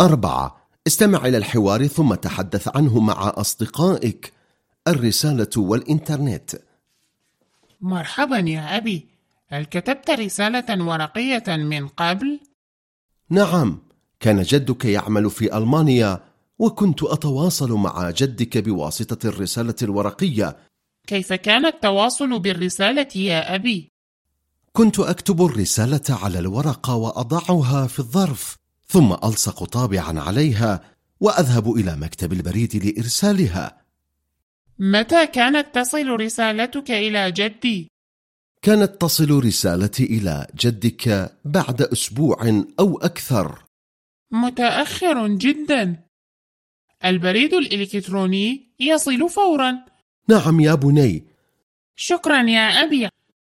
أربعة. استمع إلى الحوار ثم تحدث عنه مع أصدقائك. الرسالة والإنترنت. مرحبا يا أبي. هل كتبت رسالة ورقية من قبل؟ نعم. كان جدك يعمل في ألمانيا وكنت أتواصل مع جدك بواسطة الرسالة الورقية. كيف كان التواصل بالرسالة يا أبي؟ كنت أكتب الرسالة على الورقة وأضعها في الظرف. ثم ألصق طابعا عليها وأذهب إلى مكتب البريد لإرسالها. متى كانت تصل رسالتك إلى جدي؟ كانت تصل رسالتي إلى جدك بعد أسبوع أو أكثر. متأخر جدا. البريد الإلكتروني يصل فورا. نعم يا بني. شكرا يا أبي.